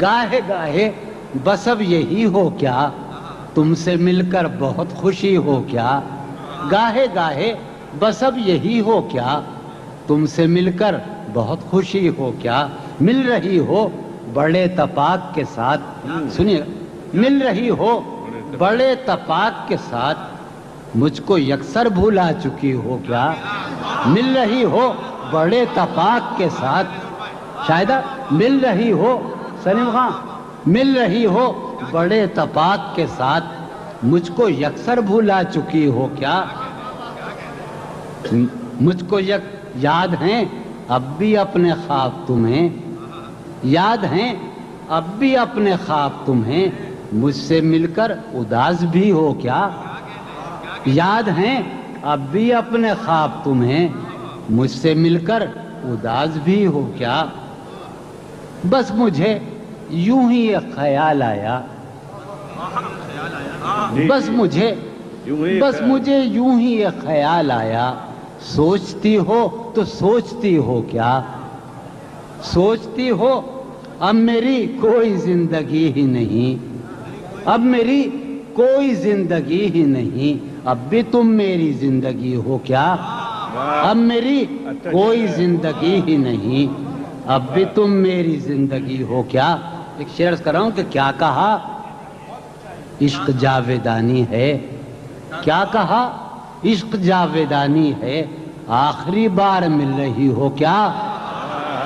گاہے گاہے، بس اب یہی ہو کیا؟ تم سے مل کر بہت خوشی ہو کیا؟ گاہے گاہے، بس اب یہی ہو کیا؟ تم سے مل کر بہت خوشی ہو کیا؟ مل رہی ہو بڑے تپاک کے ساتھ۔ سنیے، مل رہی ہو بڑے تپاک کے ساتھ۔ مجھ کو یکسر بھولا چکی ہو کیا؟ مل رہی ہو بڑے تپاک کے ساتھ۔ شاید مل رہی ہو سلیم خان، مل رہی ہو بڑے تپاک کے ساتھ، مجھ کو یکسر بھولا چکی ہو کیا؟ مجھ کو یک یاد ہیں، اب بھی اپنے خواب تمہیں۔ یاد ہیں، اب بھی اپنے خواب تمہیں۔ مجھ سے مل کر اداس بھی ہو کیا؟ یاد ہیں، اب بھی اپنے خواب تمہیں۔ مجھ سے مل کر اداس بھی ہو کیا؟ بس مجھے یوں ہی ایک خیال آیا۔ بس مجھے بس مجھے یوں ہی ایک خیال آیا۔ سوچتی ہو تو سوچتی ہو کیا؟ سوچتی ہو اب میری کوئی زندگی ہی نہیں۔ اب میری کوئی زندگی ہی نہیں۔ اب بھی تم میری زندگی ہو کیا؟ اب میری کوئی زندگی ہی نہیں۔ اب بھی تم میری زندگی ہو کیا؟ ایک شعر کر رہا ہوں کہ کیا کہا؟ عشق جاویدانی ہے۔ کیا کہا؟ عشق جاویدانی ہے۔ آخری بار مل رہی ہو کیا؟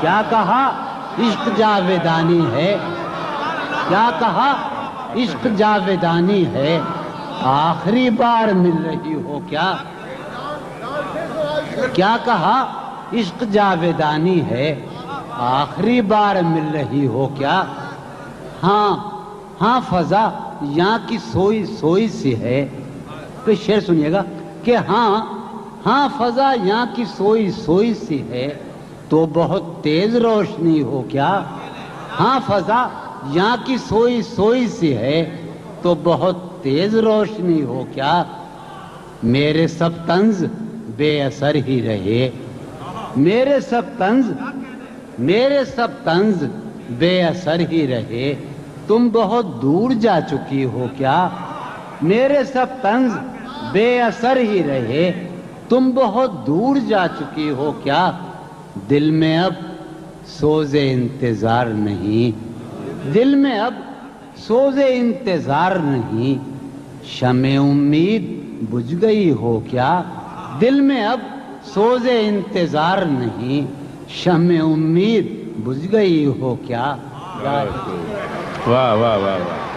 کیا کہا؟ عشق جاویدانی ہے۔ کیا کہا؟ عشق جاویدانی ہے۔ آخری بار مل رہی ہو کیا؟ کیا کہا؟ عشق جاویدانی ہے۔ آخری بار مل رہی ہو کیا؟ ہاں ہاں فضا یہاں کی سوئی سوئی سی ہے۔ تو شعر سنیے گا کہ ہاں ہاں فضا یہاں کی سوئی سوئی سی ہے۔ تو بہت تیز روشنی ہو کیا؟ ہاں فضا یہاں کی سوئی سوئی سی ہے۔ تو بہت تیز روشنی ہو کیا؟ میرے سب طنز بے اثر ہی رہے۔ میرے سب طنز، میرے سب طنز بے اثر ہی رہے۔ تم بہت دور جا چکی ہو کیا؟ میرے سب طنز بے اثر ہی رہے۔ تم بہت دور جا چکی ہو کیا؟ دل میں اب سوز انتظار نہیں۔ دل میں اب سوز انتظار نہیں۔ شمع امید بجھ گئی ہو کیا؟ دل میں اب سوز انتظار نہیں۔ شمع امید بجھ گئی ہو کیا؟ واہ واہ واہ واہ۔